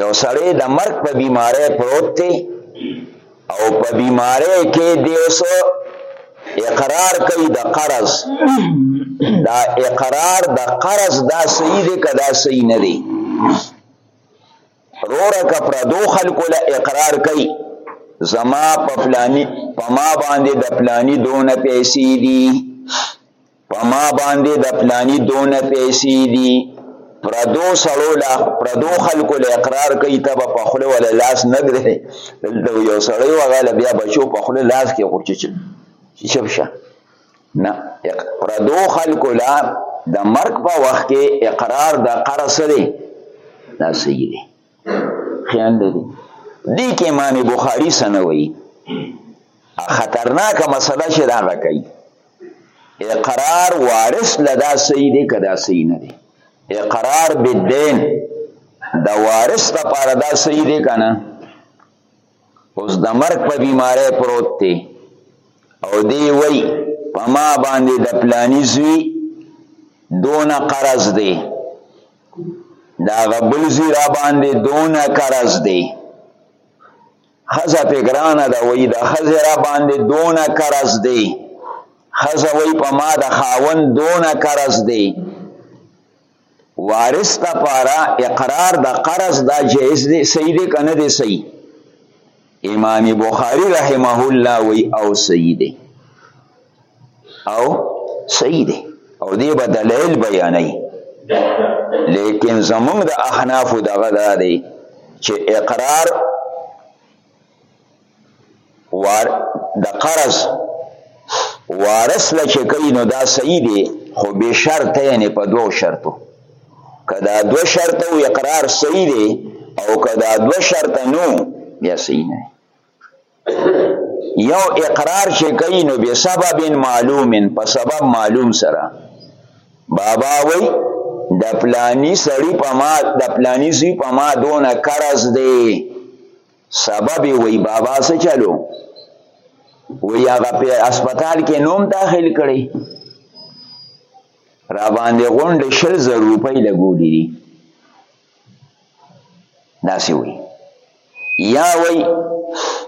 یو سړی د مرګ په بیماری پروت دی او په بیماری کې دی اوس اقرار کوي د قرض دا اقرار د قرض دا صحیح دی که دا صحیح نه دی روره که پردو خلکو له اقرار کوي زما په فلانی په ما باندې د فلانی دونه پیسې دي په ما باندې د پلانی دونه پیسې دي پردو سړو لا پردو خلکو له اقرار کوي ته به په خوله ولا لاس نه ګرې دلته یو سړی وغاله بیا بچو په خوله لاس کې خو چې چې شپ شه نه پردو خلکو لا د مرګ په وخت کې اقرار د قرص دی دا صحیح دی خیال لري دې کې امام بخاری سنوي خطرناک مسله چې دا کوي اقرار وارث لدا صحیح دی کدا صحیح نه دی اقرار بالدین د وارث لپاره دا صحیح دی کنه اوس د مرګ په بیماری پروت دی او دی وای په ما باندې د پلانی زوی دون قرض دی دا غبل زوی را باندې دون قرض دی خزه په ګرانه ده وای د خزه را باندې دون قرض دی خزه وای په ما د خاون دون قرض دی وارث ته پاره اقرار د قرض دا جایز دی صحیح دی کنه دی صحیح امام بخاری رحمه الله وی او صحیح دی او صحیح دی او دی به دلایل بیانوي لیکن زمونږ د احناف دغه دا دی چې اقرار وار د قرض وارث له چې کوي نو دا صحیح دی خو به شرط یې په دوو شرطو کدا دو شرط او اقرار صحیح دی او کدا دو شرط نو بیا صحیح نه یو اقرار چې کوي نو به سبب معلوم په سبب معلوم سره بابا وای د پلانی سړی په ما د پلانی زی په ما دونه قرض دی سبب وای بابا څه چلو وای هغه په هسپتال کې نوم داخل کړي را باندې غونډې شل زر روپۍ لګولې دي داسې وي یا وای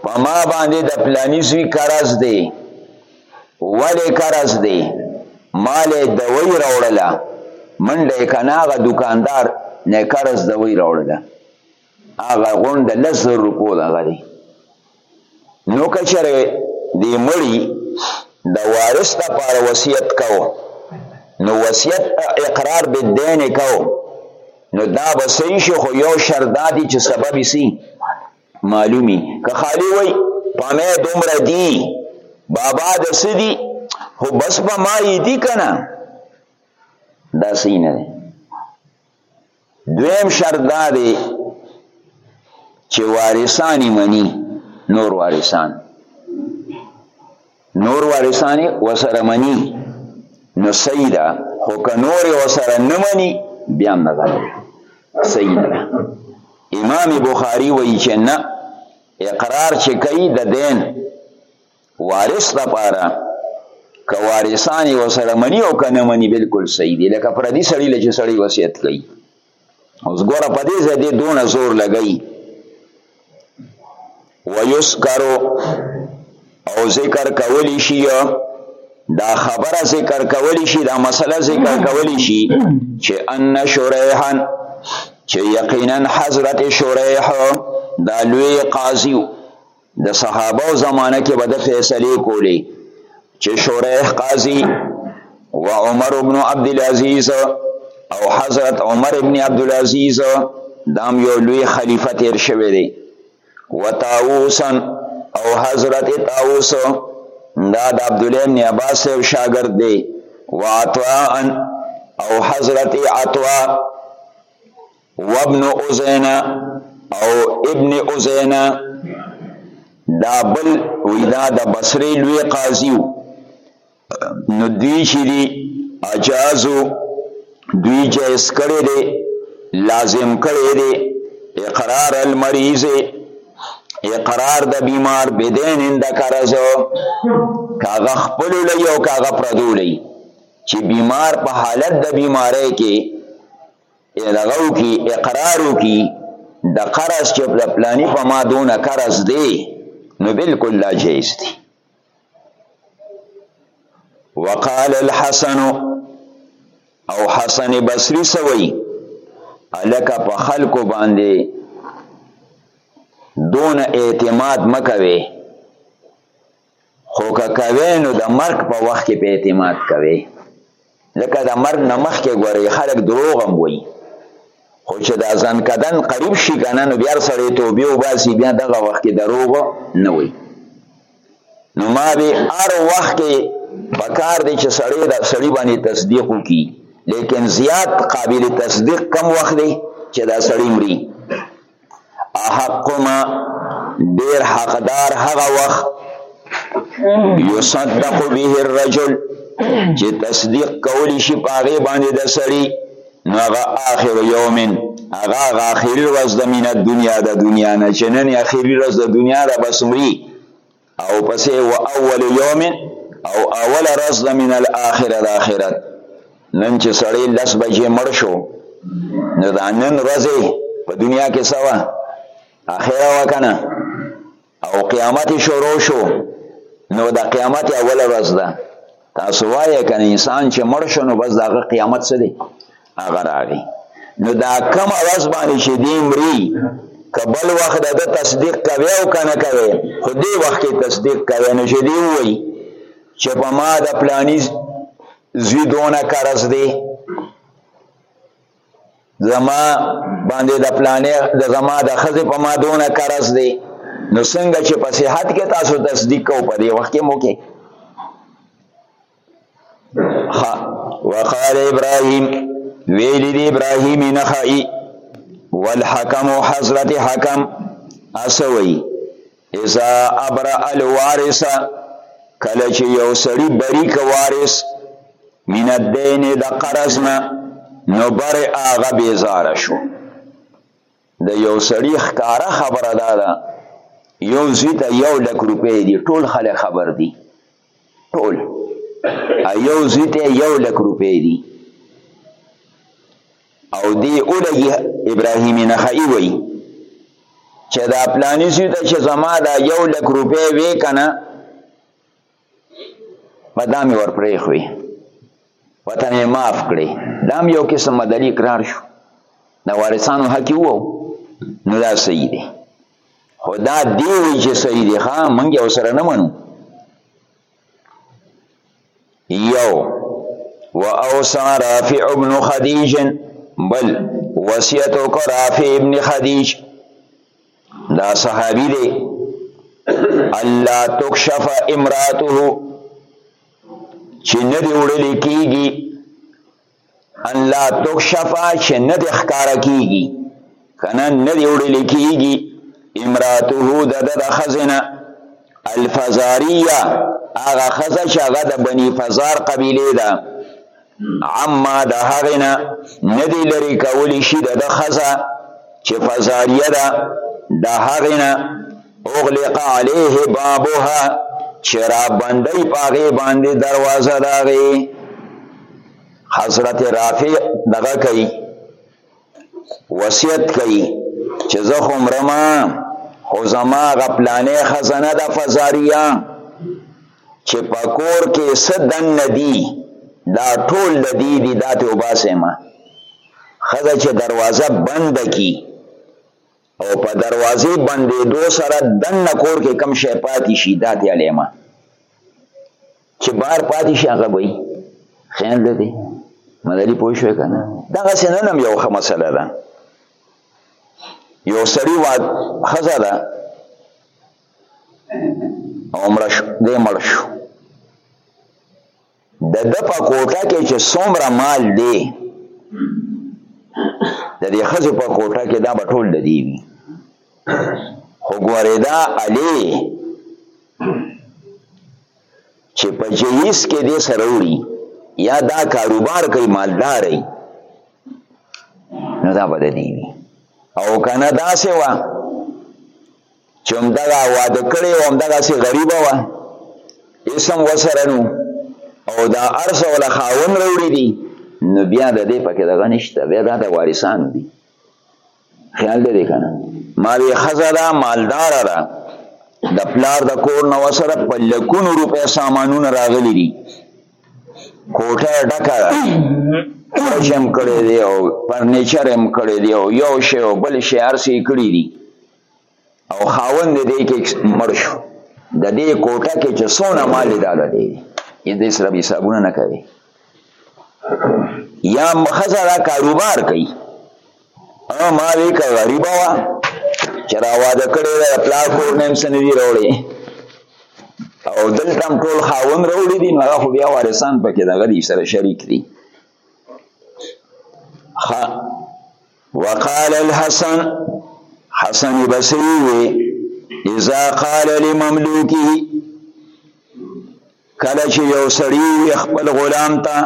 په ما باندې د پلانی زوی قرض دی ولې قرض دی مال دوی راوړله منډه کنه هغه دکاندار نه قرض دوی راوړله هغه غونډه لس زر روپو دغه دی نو که چېرې دې مړي د وارث لپاره وصیت کوو نو وصیت ته اقرار بالدین کوو نو دا به صحیح شي خو یو شرط دا دی چې سبب یې سي معلومي که خالي وایي پامه دومره دي بابا د څه دي خو بس به ما یې دي که نه دا صحیح نه دی دویم شرط دا دی چې وارثانی منی نور وارثان نور وارثانی وسره منی نو سیدا خو که نور وسره نه منی بیا نه ده سیدا امام بخاری وایي چې نه اقرار چې کوي د دین وارث لپاره که وارثان یې ورسره مني او که نه مني بلکل صحیح دی لکه پردي سړي له چې سړی وصیت کوي اوس ګوره په دې ځای دې دونه زور لګوي ویسکرو او ذکر کولی شي دا خبره ذکر کولی شي دا مسله ذکر کولی شي چې ان شریحا چې یقینا حضرت شریح دا لوی قاضي د صحابو زمانه کې به د فیصلې کولې چې شوریح قاضي و عمر ابن عبد العزيز او حضرت عمر ابن عبد العزيز دام یو لوی خلیفہ تیر شوی دی و تاوسن او حضرت تاوس دا د عبد الله ابن عباس یو شاګرد دی و عطاء او حضرت عطاء وابن اوزینا او ابن اوزینا دا بل ویدا د بصری لوی قاضی نو دوی چې دی اجازو دوی جایز کړی دی لازم کړی دی اقرار المریض اقرار د بیمار بدین اند قرض کاغه خپل لې او کاغه پردو لې چې بیمار په حالت د بیمارۍ کې لغو کی اقرارو کی د قرض چې د پلانی په ما دون قرض دی نو بالکل لا جایز دی وقال الحسن او حسن بصری سوی الکه په خلکو باندې دون اعتماد مکوي خو که کوي نو د مرګ په وخت کې په اعتماد کوي لکه د مرګ نه مخکې ګوري خلک دروغ هم وایي خو چې د ځان کدن قریب شي کنه نو بیا سړی توبه وباسي بیا دغه وخت کې دروغ نه وایي نو ما به هر وخت کې په کار دی چې سړی د سړی باندې تصدیق وکړي لیکن زیات قابل تصدیق کم وخت دی چې دا سړی مري احق ما ډیر حقدار هغه وخت یصدق به الرجل چې تصدیق کولی شي پاغه باندې د سړی نو هغه اخر یومن هغه اخر ورځ د مینه دنیا د دنیا نه چې نن اخر ورځ د دنیا د بسمري او پسې و اول یوم او اول ورځ د من الاخره د اخرت نن چې سړی لس بجې مړ شو نو دا نن ورځې په دنیا کې سوا اخره وکنه او قیامت شروع شو نو د قیامت اول ورځ ده تاسو وایې کنه انسان چې مړ شو نو بس دا قیامت څه دی هغه راغی نو دا کم ورځ باندې چې دی مري کبل وخت د تصدیق کوي او کنه کوي خو دې وخت کې تصدیق کوي نو چې دی وایي چې په ما د پلاني زوی دونه قرض دی زما باندې د پلانې د زما د خزې په ما دونه قرض دی نو څنګه چې په صحت کې تاسو تصدیق کو په دې وخت کې مو کې ها وقال ابراهيم ویل دی ابراهيم نخعي والحكم حضرت حكم اسوي اذا ابرا الوارث کله چې یو سړی بری ک وارث من الدین د قرض نه نو بر هغه بیزار شو د یو سړی ښکارا خبره ده یو زیته یو لک روپۍ دی ټول خلک خبر دي ټول یو زیته یو لک روپې دي او دی اولګي ابراهیمی نخعی وای چې دا پلانی زیته چې زما دا یو لک روپې وې کنه مدامي ور پرې خوې وطن یې معاف کړي دام یو قسم مدلی اقرار شو د وارثانو حق وو نو دا صحیح دی خدا دی وی چې صحیح دی ها مونږ یې سره نه منو یو واوصى رافع ابن خدیج بل وصیت کو رافع ابن خدیج دا صحابی دی الله تکشف امراته چې نه دی وړل کیږي ان لا تکشفا چې نه د ښکاره کېږي که نه نه د وړل کېږي امراته د ده د ښځې نه الفزاریه هغه ښځه چې هغه د بني فزار قبیلې ده عما د هغې نه نه دی لرې کولی شي د ده ښځه چې فزاریه ده د هغې نه اغلق علیه بابها چې را بندی په هغې باندې دروازه د هغې حضرت رافع دغه کوي وصیت کوي چې زه خو مرما خو زما غپلانې خزانه د فزاریا چې په کور کې صدن ندی دا ټول د دې دي داته وباسه ما خزه چې دروازه بند کی او په دروازې بندېدو سره دننه کور کې کم شی پاتې شي دا تیالی ما چې بار پاتې شي هغه به خیال ده دی مدلی پوه شوې که نه دغسې نن هم یو ښه مسله ده یو سړي واد ښځه ده او مړه شو دی مړ شو د د په کوټه کې چې څومره مال دی د دې خزې په کوټه کې دا بټول د دی وي خو ګورې دا علي چې په جهیز کې دې سره وړي یا دا کاروبار کوي مالدار وي نو دا به د دی وي او کنه داسې وه چې همدغه واده کړی او همدغسې غریبه وه اسم وسره نو او دا ارس ولا خاون راوړي دي نو بیا د دې پکې دغه نشته بیا دا د وارثان دي خیال دې کنه ما وی خزره مالدار را د پلار د کور نو سره په لکونو روپې سامانونه راغلي دي کوټه ډکه جم کړی دی او فرنیچر هم کړی دی او یو شی او بل شی هر څه یې کړي دي او خاوند دې کې مړ شو د دې کوټه کې چې څونه مال دی داله دی دې سره به حسابونه نه کوي یا مخزره کاروبار کوي او ما وی که غریب وا چې را واده کړی د پلار کور نیم سنې دی راوړي او دلته هم ټول خاون راوړي دي نو هغه خو بیا وارثان پکې دغه دي سره شریک دي وقال الحسن حسن بصری وی اذا قال لمملوکه کله چې یو سړی خپل غلام ته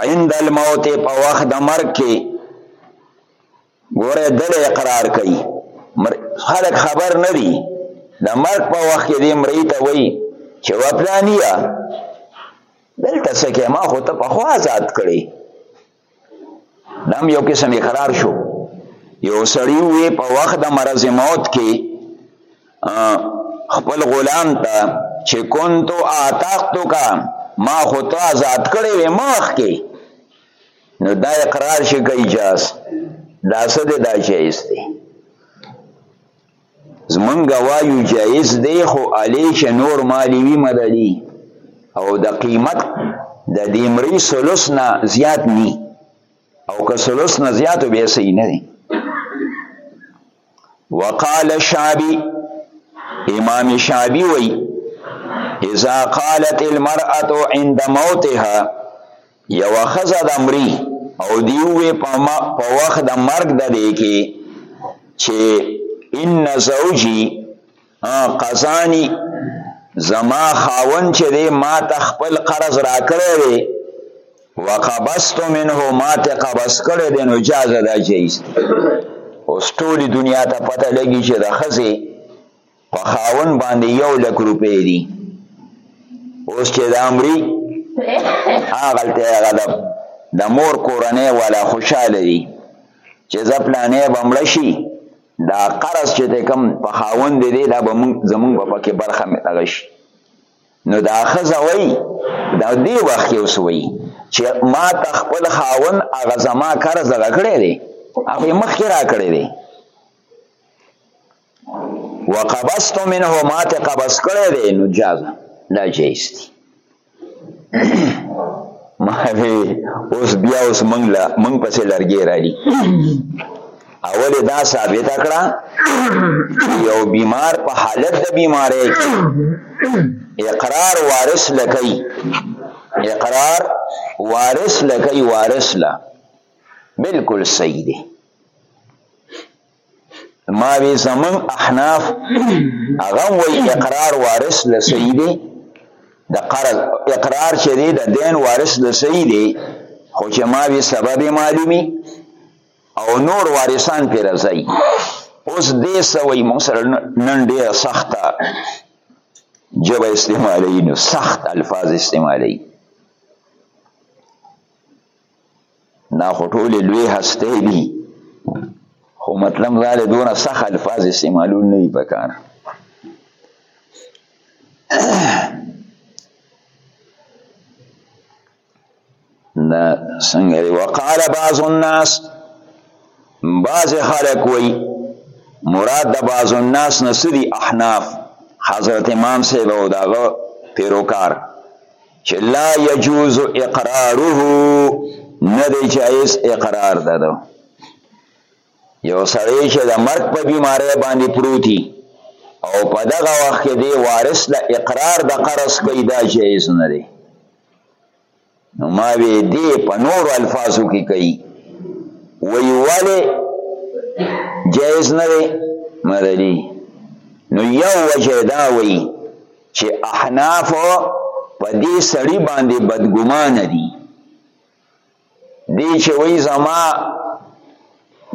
عند الموت په وخت د مرګ کې ګوره دل اقرار کوي خلک خبر نه دي د مرګ په وخت کې دې مړی ته وایي چې وپلانیا دلته سکه ما خو ته په خو آزاد کړی دا هم یو قسم اقرار شو یو سړی وی په وخت د مرض موت کې خپل غلام ته چې کونتو اعتقتو کا ما خو ته آزاد کړی وې مخ کې نو دا اقرار شي کوي جاز دا څه دی دا جایز دی زمونږ وایو جایز دی خو الی چې نور مالی وی مدلی او د قیمت د دې مړی سلوس نه زیات نی او که سلوس نه زیات به صحیح نه دی وقال شعبی امام شعبی وی اذا قالت المرأة عند موتها یوه ښځه د مري او دی ووې په وخت د مرګ د دی کې چې ان زوجي قزانی زما خاون چې دی ما ته خپل قرض راکړی دی وقبضت منه ما ته قبض کړی دی نو جازه دا جایز اوس ټولې دنیا ته پته لګي چې د ښځې په خاون باندې یو لک روپۍ دي اوس چې دا مري هغلته هغه د د مور کورنۍ والا خوشاله دي چې زه پلانې به مړه شي دا قرض چې دی کوم په خاوند دی دا به مونږ زمونږ به پکې برخه دغه شي نو دا ښځه وایي دا دې وخت کې اوس وایي چې ما ته خپل خاوند هغه زما قرض راکړی دی هغه مخکې راکړی دی وقبضت منه ما ته قبض کړی دی نو جاز دا جایز دی ما وی اوس بیا اوس مونږ لا مونږ پسې لرګي را دي اول دا ثابت کړه یو بیمار په حالت د بیماری اقرار وارث لکئی اقرار وارث لکئی وارث لا بالکل صحیح دی ما وی زمون احناف هغه وی اقرار وارث د صحیح دی د قرض اقرار چې دی د دین وارث د صحیح دی خو چې ما وی سبب معلومی او نور وارثان پر ځای اوس دې سوي مون سره نن ډیر سخته جبه استعمالي نو سخت الفاظ استعمالي دا خو ټولې لوی هستۍ دي خو مطلب دا دی دونه سخت الفاظ استعمالول نه دي پکار دا څنګه دی وقال بعض الناس بعض خلک وایي مراد د بعض الناس نه احناف حضرت امام صاحب او دغه پیروکار چې لا يجوز اقراره نه دی جایز اقرار ده ده یو سړی چې د مرګ په بیماری باندې پروتي او په دغه وخت کې دی وارث له اقرار د قرض کوي دا جایز نه دی نو ما وی دی په نور الفاظو کې کوي وی ولی جایز نه دی مدلی نو یو وجه دا وی چې احناف په دې سړی باندې بدګمان دي دی چې وای زما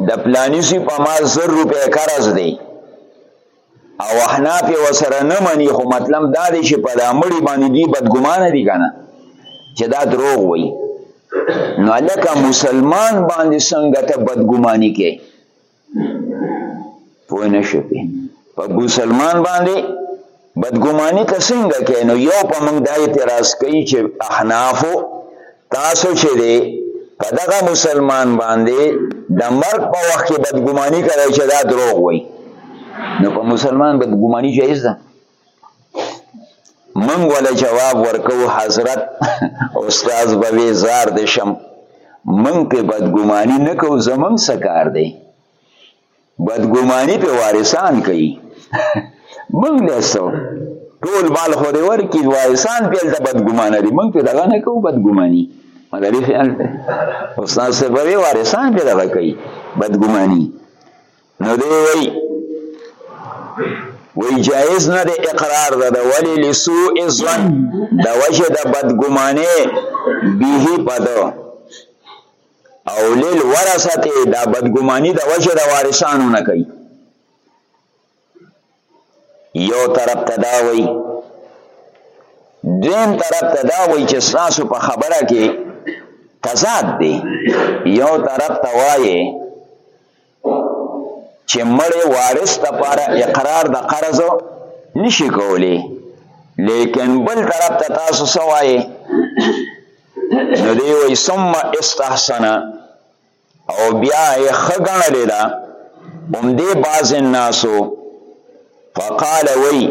د پلانی سی په مال زر روپے قرض دی او احناف وسره نه مني خو مطلب دا دی چې په لامړي باندې دی بدګمان دي کنه چې دا دروغ وای نو لکه مسلمان باندې څنګه ته بدګماني کې پوه نه شو پې په مسلمان باندې بدګماني که څنګه کوي نو یو په موږ دا اعتراض کوي چې احنافو تاسو چې دی په دغه مسلمان باندې د مرګ په وخت کې بدګماني کوي چې دا دروغ وایي نو په مسلمان بدګماني جایز ده من ول جواب ورکو حضرت استاد به زار دې شم من په بدګماني نه کو زمون سکار دی بدګماني په وارثان کوي من دې سو ټول بال خو دې ورکی وارثان په دې بدګمانه دي من په دغه نه کو بدګماني مداري خیال استاد سره به وارثان په دغه کوي بدګماني نو دی وی وی جایز نه دی اقرار ده د ولی لسو ازون د وجه د بدګمانه به پدو او لیل ورثته دا بدګمانی د وجه د وارثانو نه کوي یو طرف ته دا وی دویم طرف ته دا وی چې تاسو په خبره کې تضاد دی یو طرف ته وایي چې مړې وارث لپاره اقرار د قرض نشي کولی لیکن بل طرف ته تاسو سوای نو دی وای ثم استحسن او بیا یې خګنل دا هم دې باز الناسو فقال وی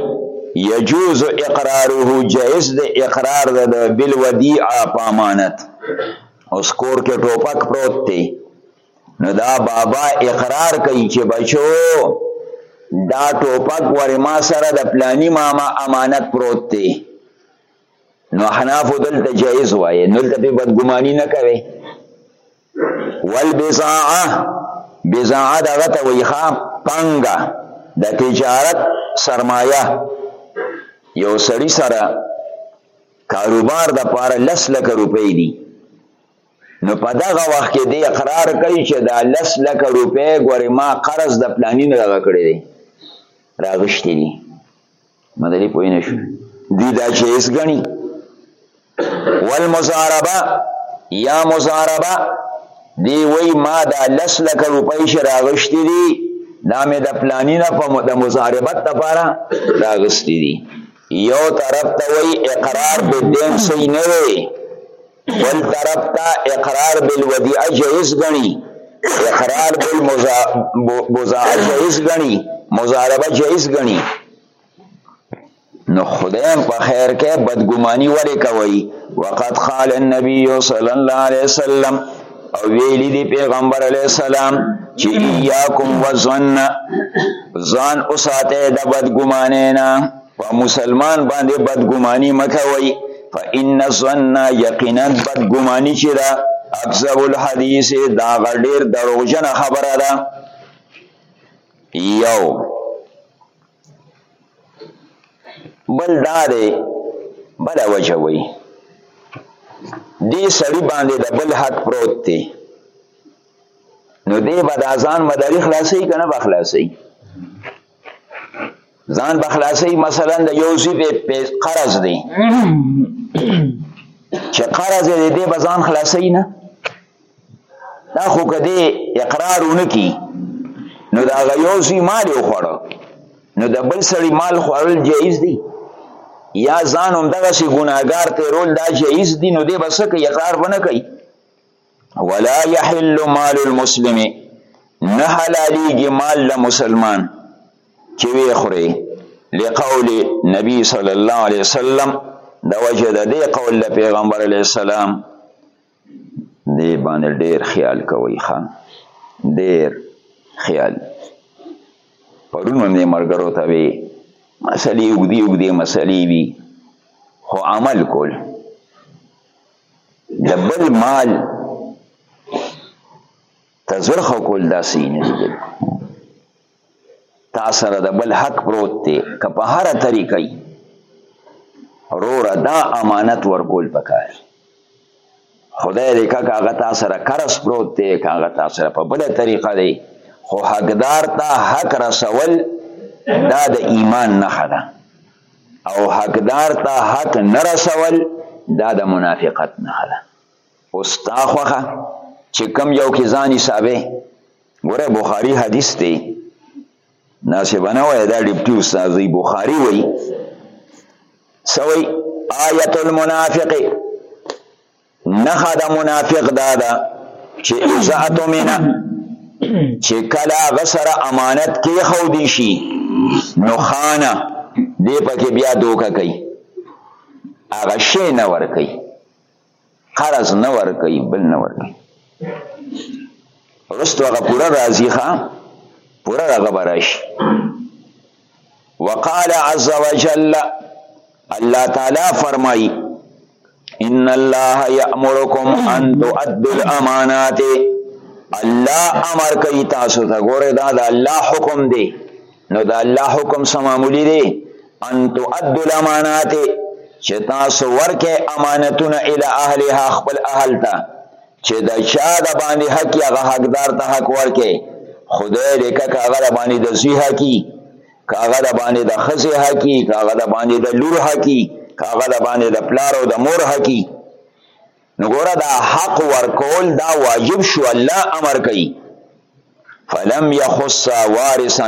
یجوز اقراره جائز د اقرار د بالودیعه پامانت اوس کور کې ټوپک پروت دی نو دا بابا اقرار کوي چې بچو دا ټوپک ورې ما سره د پلانی ماما امانت پروت دی نو حنافو دلته جایز وایي نو دلته په بدګماني نه کوي والبزاعه بزاعه دغه ته وایي ښه پنګه د تجارت سرمایه یو سړی سره کاروبار د پاره لس لکه روپۍ دي نو په دغه وخت کې دی اقرار کوي چې دا لس لکه روپۍ ګورې ما قرض د پلاني نه دغه کړی دی راغشتې دي مدلي پوه نه شو دوی دا چې هېڅ ګڼي والمزاربه یا مزاربه دی وای ما دا لس لکه روپۍ چې راغشتې دي دا مې د پلاني نه په د مزاربت لپاره راغستې دي یو طرف ته وای اقرار به دین صحیح نه وي بل طرف ته اقرار بالودیعه جایز غني اقرار بالمضاعه جایز غني مضاربه جایز غني نو خدای په خیر کې بدګماني ورې کوي وقد قال النبي صلی الله علیه وسلم او ویلی دی پیغمبر علیه السلام چې یاکم وزن ځان اوساته د بدګمانه نه په مسلمان باندې بدګماني مکوي فإن الظن یقینا بدګماني چې دا اکذب الحدیث دا غډیر دروغجن خبره ده یو بل دا دی بل وجه وي دې سړی باندې د بل حق پروت دی نو دې به د اذان مداري خلاصي کنه بخلاصي ځان بخلاصي مثلا د یو سی په قرض دی چې قرض دې دې بزان خلاصي نه دا خو کدی اقرار ونکي نو دا یو سی مال خوړو نو د بل سړي مال خوړل جایز دی یا ځان هم دغه سی ګناګار ته رول دا جایز دی نو دې بس کې اقرار ونه کوي ولا يحل مال المسلم نه حلاليږي مال د مسلمان چې وی خوري لقول نبی صلی الله علیه وسلم د وجه د دې قول د پیغمبر علی السلام دې باندې ډیر خیال کوي خان ډیر خیال پرون مې مرګرو ته وی مسلې وګدي وګدي مسلې وی خو عمل کول د بل مال ته زرخ کول داسې نه دي تا سره د بل حق پروت دی که په هره طریقه یي وروره دا امانت ورکول پکار خدای دې که هغه تا سره قرض پروت دی که هغه تا سره په بله طریقه دی خو حقدار ته حق رسول دا د ایمان نښه ده او حقدار ته حق نه رسول دا د منافقت نه ده اوس تا خوخه چې کم یو کې ځان حسابې ګوره بخاری حدیث دی ناسبنه وای دا ډیپټي استاد دی بخاری وای سوی آیت المنافق نخا دا منافق دا دا چې ازعتو منا چې کلا غسر امانت کې خو دی شي نو خانه دی پکې بیا دوکه کوي هغه شی نه ور کوي قرض نه ور کوي بل نه ور کوي رستو هغه پوره راضی ښا پوره هغه براشي وقال عز وجل الله تعالی فرمای ان الله یامرکم ان تؤدوا الامانات الله امر کوي تاسو ته ګوره دا د الله حکم دی نو د الله حکم سمامولي دی ان تؤدوا الامانات چې تاسو ورکه امانتونه اله اهلها خپل اهل ته چې د چا د باندې حق یا هغه حقدار ته حق ورکې خدای دې که هغه د باندې د زوی حقي که هغه د باندې د ښځې حقي که هغه د باندې د لور حقي که هغه د باندې د پلار او د مور حقي نو ګوره دا حق ورکول دا واجب شو الله امر کوي فلم یخص وارثا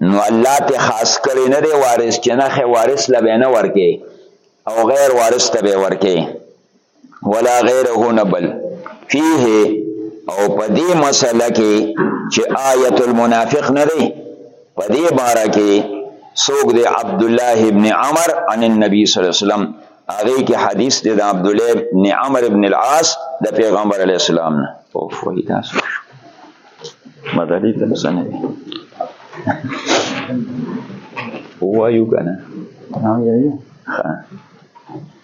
نو الله ته خاص کړي نه دی وارث چې نه وارث لبه نه ورکه او غیر وارث ته به ورکه ولا غیره نه بل فيه او په دې مسله کې چې آیت المنافق نه دی په دې باره کې څوک دی عبد الله ابن عمر عن النبي صلی الله علیه وسلم هغه کې حدیث دی د عبد الله ابن عمر ابن العاص د پیغمبر علی السلام نه او فوی تاسو مداري ته سنه وایو کنه نو یې ښه